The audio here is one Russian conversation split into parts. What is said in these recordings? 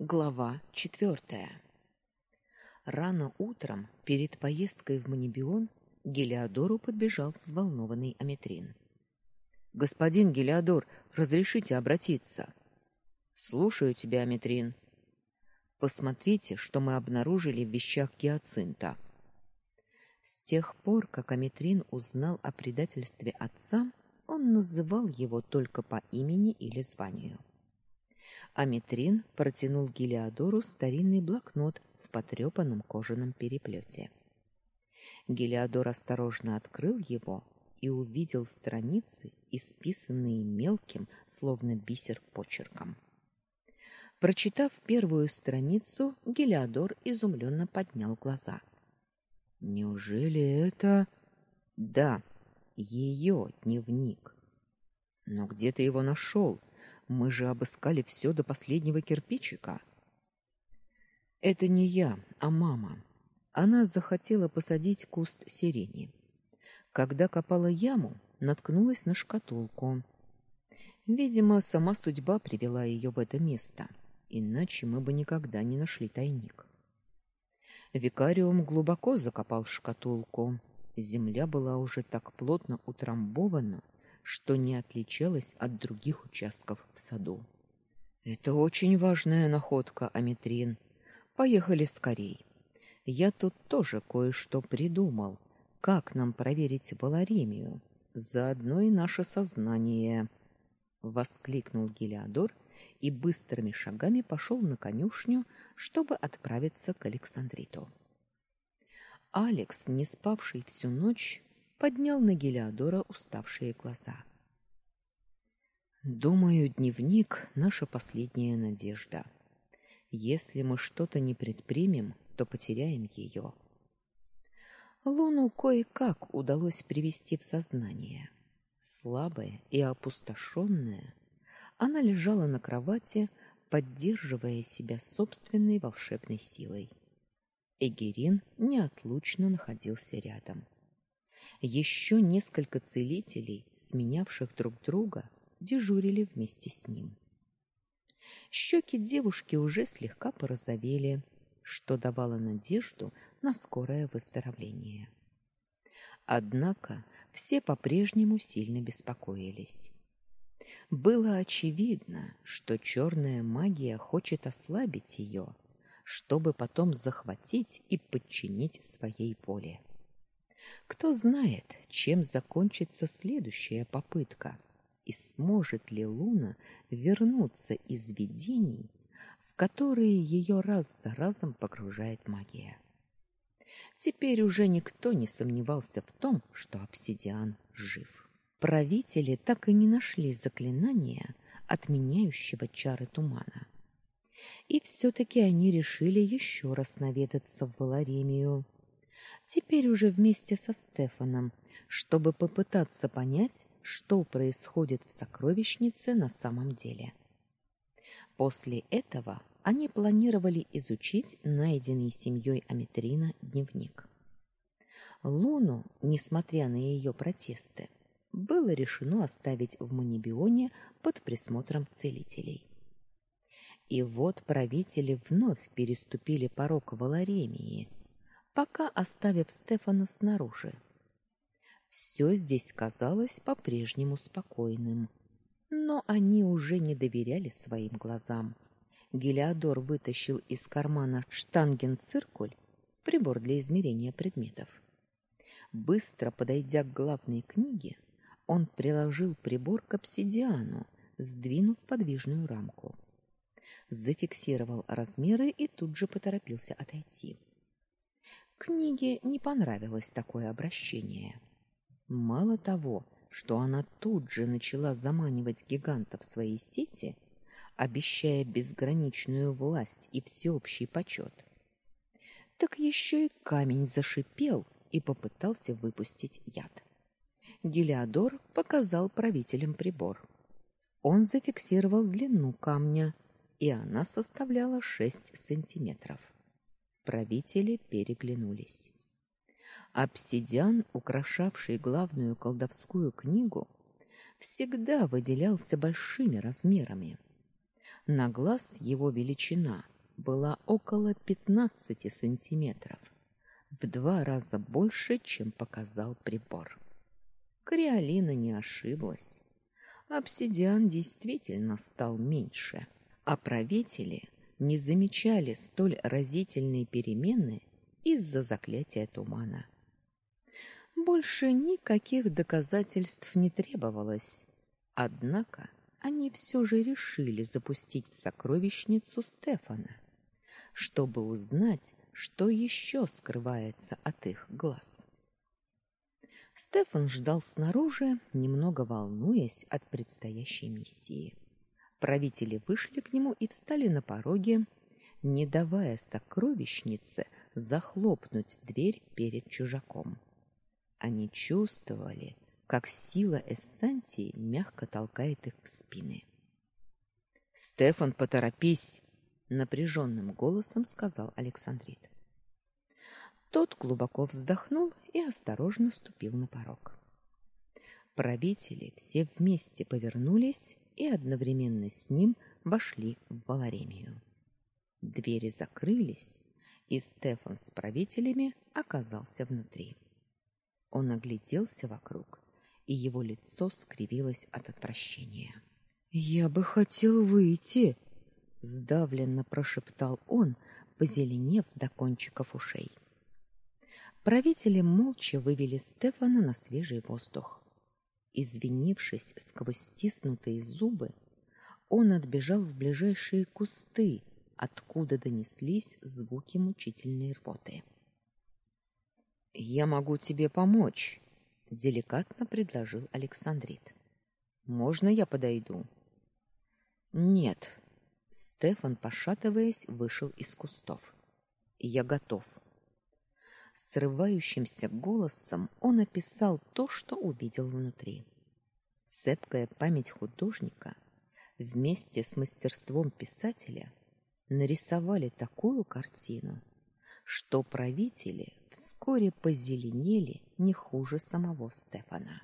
Глава четвертая. Рано утром, перед поездкой в Манибион, Гелиодору подбежал взволнованный Аметрин. Господин Гелиодор, разрешите обратиться. Слушаю тебя, Аметрин. Посмотрите, что мы обнаружили в вещах Гиацинта. С тех пор, как Аметрин узнал о предательстве отца, он называл его только по имени или званию. Аметрин протянул Гелиодору старинный блокнот в потрепанном кожаном переплете. Гелиодор осторожно открыл его и увидел страницы, исписанные мелким, словно бисер почерком. Прочитав первую страницу, Гелиодор изумленно поднял глаза. Неужели это Да, ее дневник. Но где ты его нашел? Мы же обыскали все до последнего кирпичика. Это не я, а мама. Она захотела посадить куст сирени. Когда копала яму, наткнулась на шкатулку. Видимо, сама судьба привела ее в это место, иначе мы бы никогда не нашли тайник. Викариум глубоко закопал шкатулку. Земля была уже так плотно утрамбована, что не отличалось от других участков в саду. Это очень важная находка, Аметрин. Поехали скорей. Я тут тоже кое-что придумал. Как нам проверить Валаремию? Заодно и наше сознание, воскликнул Гелиодор и быстрыми шагами пошел на конюшню, чтобы отправиться к Александриту. Алекс, не спавший всю ночь, поднял на Гелиодора уставшие глаза. Думаю, дневник наша последняя надежда. Если мы что-то не предпримем, то потеряем ее. Луну кое-как удалось привести в сознание. Слабая и опустошенная, она лежала на кровати, поддерживая себя собственной волшебной силой. Эгерин неотлучно находился рядом. Еще несколько целителей, сменявших друг друга, дежурили вместе с ним. Щеки девушки уже слегка порозовели, что давало надежду на скорое выздоровление. Однако все по-прежнему сильно беспокоились. Было очевидно, что черная магия хочет ослабить ее, чтобы потом захватить и подчинить своей воле. Кто знает, чем закончится следующая попытка, и сможет ли Луна вернуться из видений, в которые ее раз за разом погружает магия. Теперь уже никто не сомневался в том, что обсидиан жив. Правители так и не нашли заклинания, отменяющего чары тумана. И все таки они решили еще раз наведаться в Валаремию теперь уже вместе со Стефаном, чтобы попытаться понять, что происходит в сокровищнице на самом деле. После этого они планировали изучить найденный семьей Аметрина дневник. Луну, несмотря на ее протесты, было решено оставить в Манибионе под присмотром целителей. И вот правители вновь переступили порог Валаремии, пока оставив Стефана снаружи. Все здесь казалось по-прежнему спокойным, но они уже не доверяли своим глазам. Гелиодор вытащил из кармана штангенциркуль, прибор для измерения предметов. Быстро подойдя к главной книге, он приложил прибор к обсидиану, сдвинув подвижную рамку. Зафиксировал размеры и тут же поторопился отойти. Книге не понравилось такое обращение. Мало того, что она тут же начала заманивать гигантов в свои сети, обещая безграничную власть и всеобщий почет, так еще и камень зашипел и попытался выпустить яд. Гелиодор показал правителям прибор. Он зафиксировал длину камня, и она составляла шесть сантиметров. Правители переглянулись. Обсидиан, украшавший главную колдовскую книгу, всегда выделялся большими размерами. На глаз его величина была около 15 сантиметров, в два раза больше, чем показал прибор. Криолина не ошиблась. Обсидиан действительно стал меньше, а правители не замечали столь разительные перемены из-за заклятия тумана. Больше никаких доказательств не требовалось. Однако они все же решили запустить в сокровищницу Стефана, чтобы узнать, что еще скрывается от их глаз. Стефан ждал снаружи, немного волнуясь от предстоящей миссии. Правители вышли к нему и встали на пороге, не давая сокровищнице захлопнуть дверь перед чужаком. Они чувствовали, как сила эссенции мягко толкает их в спины. "Стефан, поторопись", напряженным голосом сказал Александрит. Тот глубоко вздохнул и осторожно ступил на порог. Правители все вместе повернулись и одновременно с ним вошли в Валаремию. Двери закрылись, и Стефан с правителями оказался внутри. Он огляделся вокруг, и его лицо скривилось от отвращения. "Я бы хотел выйти", сдавленно прошептал он, позеленев до кончиков ушей. Правители молча вывели Стефана на свежий воздух. Извинившись сквозь стиснутые зубы, он отбежал в ближайшие кусты, откуда донеслись звуки мучительной рвоты. Я могу тебе помочь, деликатно предложил Александрит. Можно я подойду? Нет. Стефан, пошатываясь, вышел из кустов. Я готов. Срывающимся голосом он описал то, что увидел внутри. Цепкая память художника вместе с мастерством писателя нарисовали такую картину, что правители вскоре позеленели не хуже самого Стефана.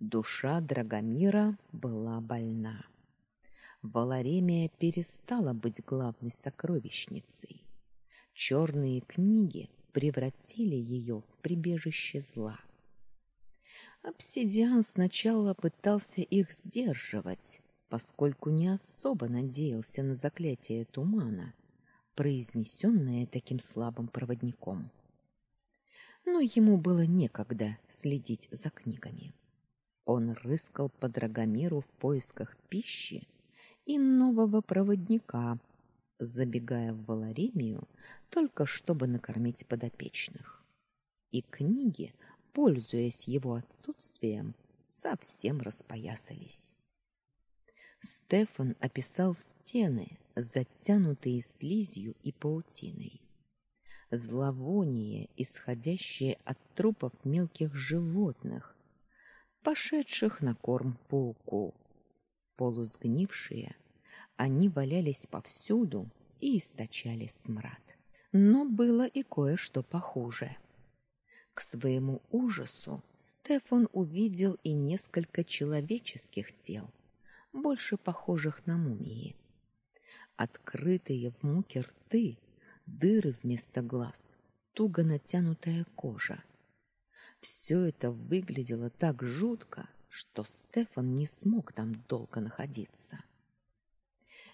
Душа Драгомира была больна. Валаремия перестала быть главной сокровищницей. Черные книги превратили ее в прибежище зла. Обсидиан сначала пытался их сдерживать, поскольку не особо надеялся на заклятие тумана, произнесенное таким слабым проводником. Но ему было некогда следить за книгами. Он рыскал по Драгомиру в поисках пищи и нового проводника, забегая в Валаремию только чтобы накормить подопечных. И книги, пользуясь его отсутствием, совсем распоясались. Стефан описал стены, затянутые слизью и паутиной. Зловоние, исходящее от трупов мелких животных, пошедших на корм пауку. Полусгнившие, они валялись повсюду и источали смрад. Но было и кое-что похуже. К своему ужасу Стефан увидел и несколько человеческих тел, больше похожих на мумии открытые в муке рты, дыры вместо глаз, туго натянутая кожа. Все это выглядело так жутко, что Стефан не смог там долго находиться.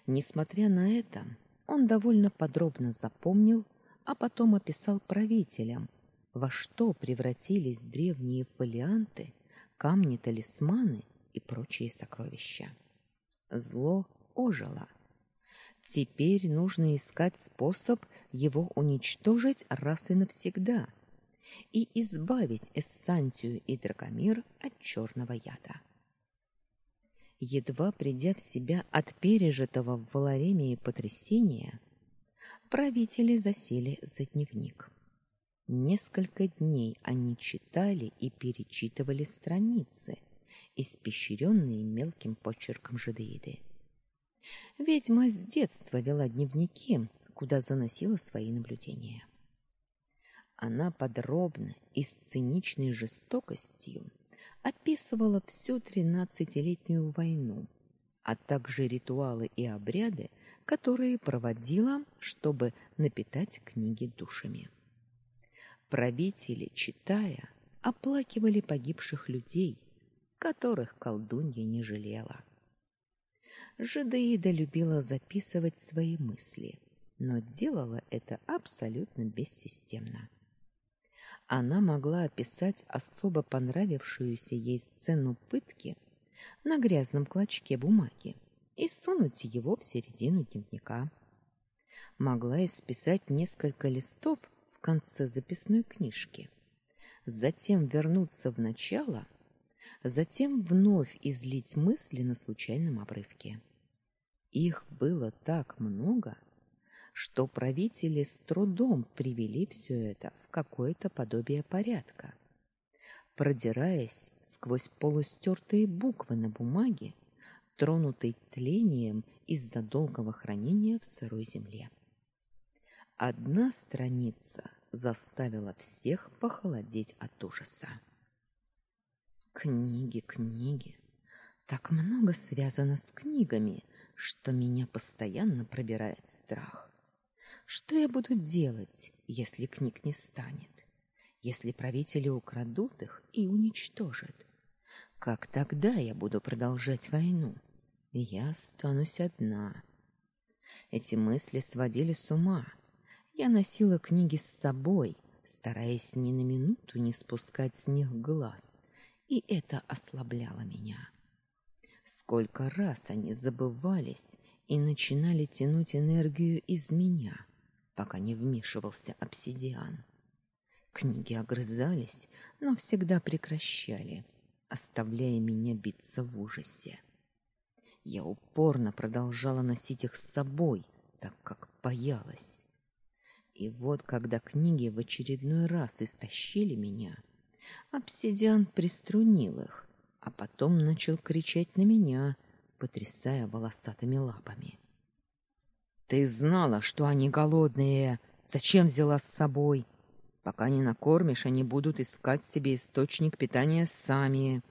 Несмотря на это, он довольно подробно запомнил, а потом описал правителям, во что превратились древние фолианты, камни-талисманы и прочие сокровища. Зло ожило. Теперь нужно искать способ его уничтожить раз и навсегда и избавить Эссантию и Драгомир от черного яда. Едва придя в себя от пережитого в Валаремии потрясения, правители засели за дневник. Несколько дней они читали и перечитывали страницы, испещренные мелким почерком жадеиды. Ведьма с детства вела дневники, куда заносила свои наблюдения. Она подробно и с циничной жестокостью описывала всю тринадцатилетнюю войну, а также ритуалы и обряды, которые проводила, чтобы напитать книги душами. Правители, читая, оплакивали погибших людей, которых колдунья не жалела. Жидеида любила записывать свои мысли, но делала это абсолютно бессистемно. Она могла описать особо понравившуюся ей сцену пытки на грязном клочке бумаги и сунуть его в середину дневника. Могла исписать несколько листов в конце записной книжки затем вернуться в начало, затем вновь излить мысли на случайном обрывке. Их было так много, что правители с трудом привели все это в какое-то подобие порядка. Продираясь сквозь полустертые буквы на бумаге, тронутой тлением из-за долгого хранения в сырой земле. Одна страница заставила всех похолодеть от ужаса. Книги, книги. Так много связано с книгами, что меня постоянно пробирает страх. Что я буду делать, если книг не станет? Если правители украдут их и уничтожат? Как тогда я буду продолжать войну? Я останусь одна. Эти мысли сводили с ума. Я носила книги с собой, стараясь ни на минуту не спускать с них глаз, и это ослабляло меня. Сколько раз они забывались и начинали тянуть энергию из меня, пока не вмешивался обсидиан. Книги огрызались, но всегда прекращали, оставляя меня биться в ужасе. Я упорно продолжала носить их с собой, так как боялась. И вот, когда книги в очередной раз истощили меня, обсидиан приструнил их, а потом начал кричать на меня, потрясая волосатыми лапами. Ты знала, что они голодные, зачем взяла с собой? Пока не накормишь, они будут искать себе источник питания сами.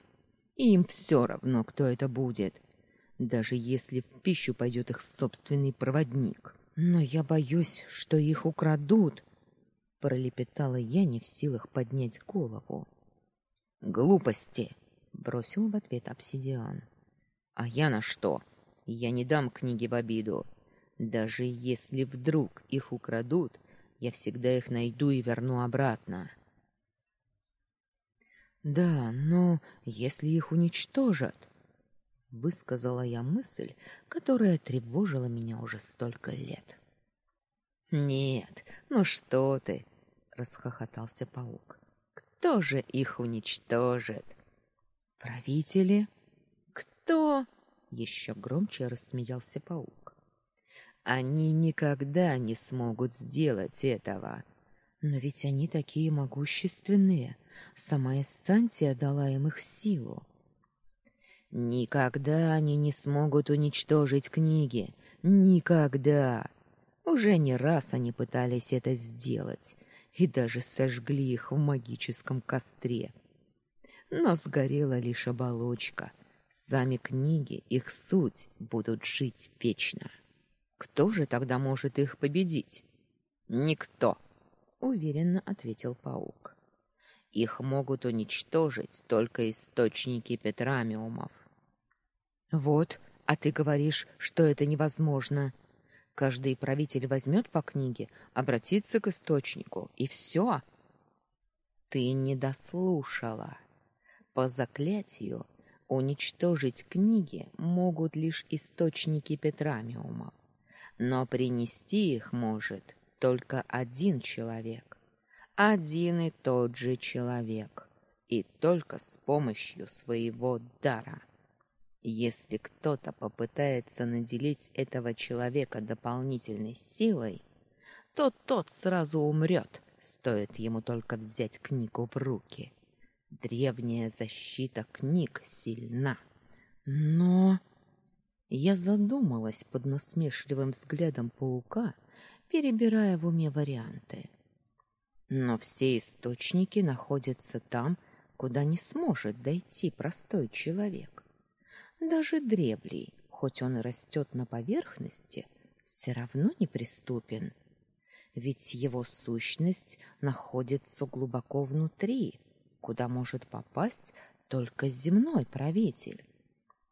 И им все равно, кто это будет, даже если в пищу пойдет их собственный проводник. Но я боюсь, что их украдут, пролепетала я, не в силах поднять голову. Глупости, бросил в ответ обсидиан. А я на что? Я не дам книги в обиду. Даже если вдруг их украдут, я всегда их найду и верну обратно. Да, но если их уничтожат, высказала я мысль, которая тревожила меня уже столько лет. Нет, ну что ты, расхохотался паук. Кто же их уничтожит? Правители? Кто? Еще громче рассмеялся паук. Они никогда не смогут сделать этого. Но ведь они такие могущественные. Сама Эссантия дала им их силу. Никогда они не смогут уничтожить книги. Никогда. Уже не раз они пытались это сделать и даже сожгли их в магическом костре. Но сгорела лишь оболочка. Сами книги, их суть будут жить вечно. Кто же тогда может их победить? Никто, уверенно ответил паук. Их могут уничтожить только источники петрамиумов. Вот, а ты говоришь, что это невозможно. Каждый правитель возьмет по книге, обратится к источнику, и все. Ты не дослушала. По заклятию уничтожить книги могут лишь источники петрамиумов, но принести их может только один человек. Один и тот же человек, и только с помощью своего дара. Если кто-то попытается наделить этого человека дополнительной силой, то тот сразу умрет, стоит ему только взять книгу в руки. Древняя защита книг сильна. Но я задумалась под насмешливым взглядом паука, перебирая в уме варианты. Но все источники находятся там, куда не сможет дойти простой человек. Даже древлей, хоть он и растет на поверхности, все равно неприступен. Ведь его сущность находится глубоко внутри, куда может попасть только земной правитель.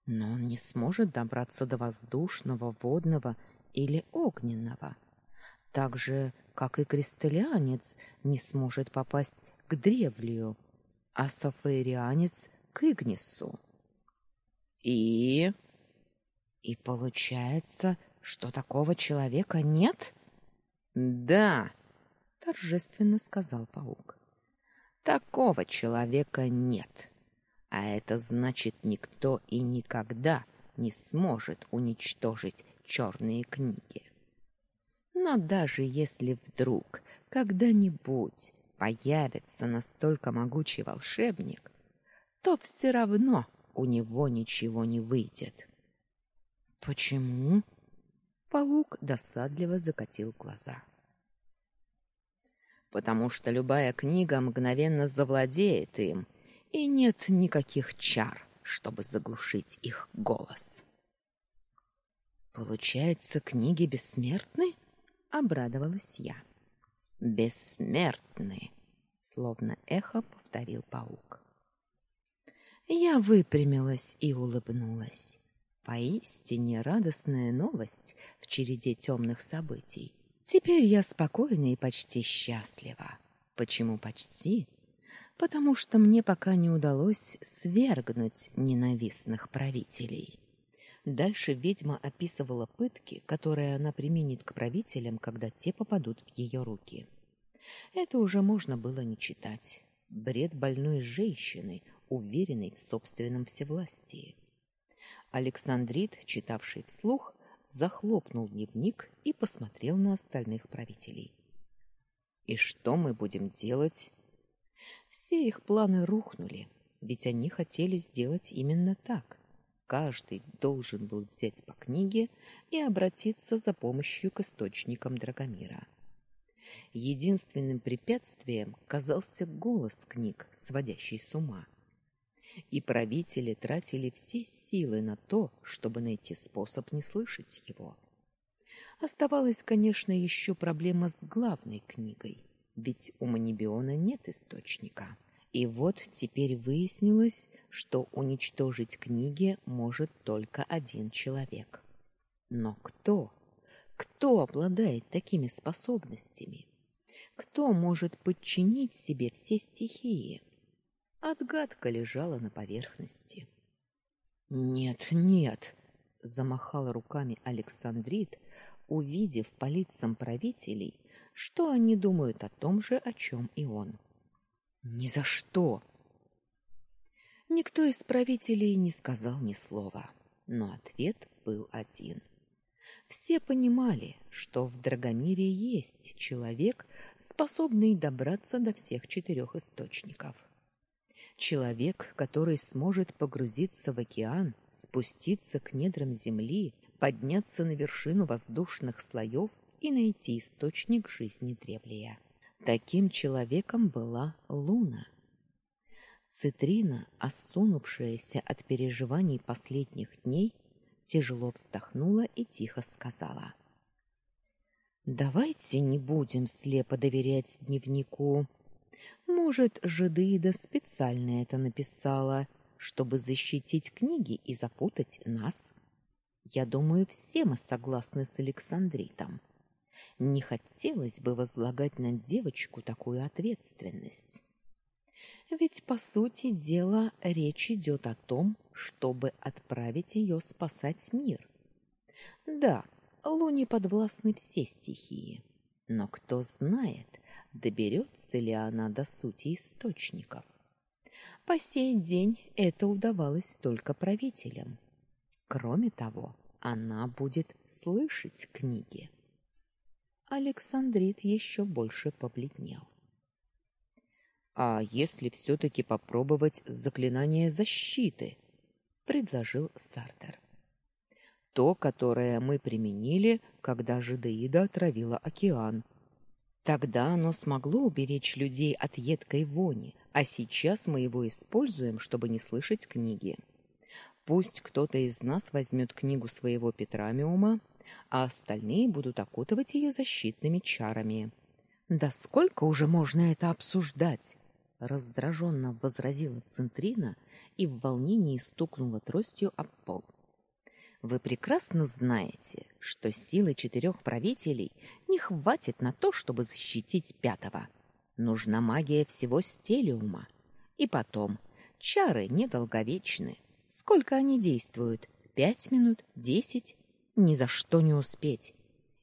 Но он не сможет добраться до воздушного, водного или огненного. Так же, как и кристаллианец не сможет попасть к древлию, а сафарианец к Игнису. И и получается, что такого человека нет? Да, торжественно сказал паук. Такого человека нет. А это значит, никто и никогда не сможет уничтожить черные книги. Но даже если вдруг когда-нибудь появится настолько могучий волшебник, то все равно у него ничего не выйдет. Почему? Паук досадливо закатил глаза. Потому что любая книга мгновенно завладеет им, и нет никаких чар, чтобы заглушить их голос. Получается, книги бессмертны? обрадовалась я. Бессмертны, словно эхо повторил паук. Я выпрямилась и улыбнулась. Поистине радостная новость в череде темных событий. Теперь я спокойна и почти счастлива. Почему почти? Потому что мне пока не удалось свергнуть ненавистных правителей. Дальше ведьма описывала пытки, которые она применит к правителям, когда те попадут в ее руки. Это уже можно было не читать. Бред больной женщины, уверенной в собственном всевластии. Александрит, читавший вслух, захлопнул дневник и посмотрел на остальных правителей. И что мы будем делать? Все их планы рухнули, ведь они хотели сделать именно так. Каждый должен был взять по книге и обратиться за помощью к источникам Драгомира. Единственным препятствием казался голос книг, сводящий с ума и правители тратили все силы на то, чтобы найти способ не слышать его. Оставалась, конечно, еще проблема с главной книгой, ведь у Манибиона нет источника. И вот теперь выяснилось, что уничтожить книги может только один человек. Но кто? Кто обладает такими способностями? Кто может подчинить себе все стихии? Отгадка лежала на поверхности. Нет, нет, замахал руками Александрит, увидев по лицам правителей, что они думают о том же, о чем и он. Ни за что. Никто из правителей не сказал ни слова, но ответ был один. Все понимали, что в Драгомире есть человек, способный добраться до всех четырех источников человек, который сможет погрузиться в океан, спуститься к недрам земли, подняться на вершину воздушных слоев и найти источник жизни древлия. Таким человеком была Луна. Цитрина, осунувшаяся от переживаний последних дней, тяжело вздохнула и тихо сказала: Давайте не будем слепо доверять дневнику. Может, Жидыда специально это написала, чтобы защитить книги и запутать нас? Я думаю, все мы согласны с Александритом. Не хотелось бы возлагать на девочку такую ответственность. Ведь по сути дела речь идет о том, чтобы отправить ее спасать мир. Да, Луне подвластны все стихии, но кто знает, доберется ли она до сути источников. По сей день это удавалось только правителям. Кроме того, она будет слышать книги. Александрит еще больше побледнел. А если все таки попробовать заклинание защиты, предложил Сартер. То, которое мы применили, когда Жидеида отравила океан. Тогда оно смогло уберечь людей от едкой вони, а сейчас мы его используем, чтобы не слышать книги. Пусть кто-то из нас возьмет книгу своего Петрамиума, а остальные будут окутывать ее защитными чарами. Да сколько уже можно это обсуждать? раздраженно возразила Центрина и в волнении стукнула тростью об пол. Вы прекрасно знаете, что силы четырех правителей не хватит на то, чтобы защитить пятого. Нужна магия всего стелиума. И потом, чары недолговечны. Сколько они действуют? Пять минут? Десять? Ни за что не успеть.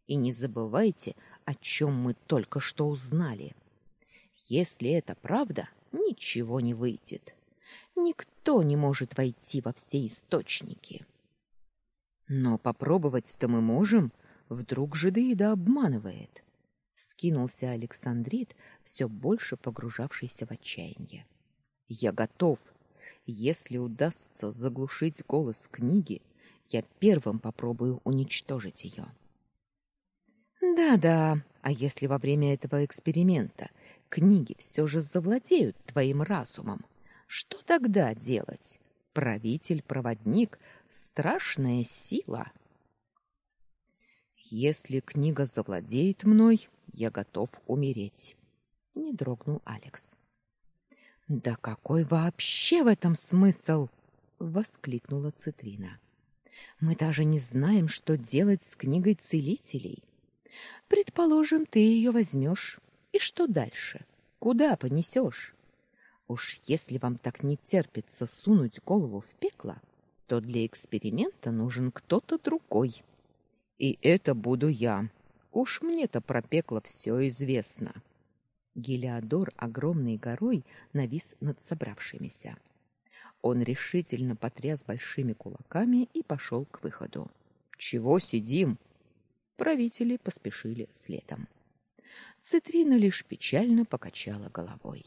И не забывайте, о чем мы только что узнали. Если это правда, ничего не выйдет. Никто не может войти во все источники. Но попробовать-то мы можем, вдруг жидеида обманывает. Скинулся Александрит, все больше погружавшийся в отчаяние. Я готов. Если удастся заглушить голос книги, я первым попробую уничтожить ее. Да-да, а если во время этого эксперимента книги все же завладеют твоим разумом, что тогда делать? Правитель-проводник — страшная сила. Если книга завладеет мной, я готов умереть. Не дрогнул Алекс. Да какой вообще в этом смысл? воскликнула Цитрина. Мы даже не знаем, что делать с книгой целителей. Предположим, ты ее возьмешь. И что дальше? Куда понесешь? Уж если вам так не терпится сунуть голову в пекло, то для эксперимента нужен кто-то другой. И это буду я. Уж мне-то про пекло все известно. Гелиодор огромной горой навис над собравшимися. Он решительно потряс большими кулаками и пошел к выходу. Чего сидим? Правители поспешили следом. Цитрина лишь печально покачала головой.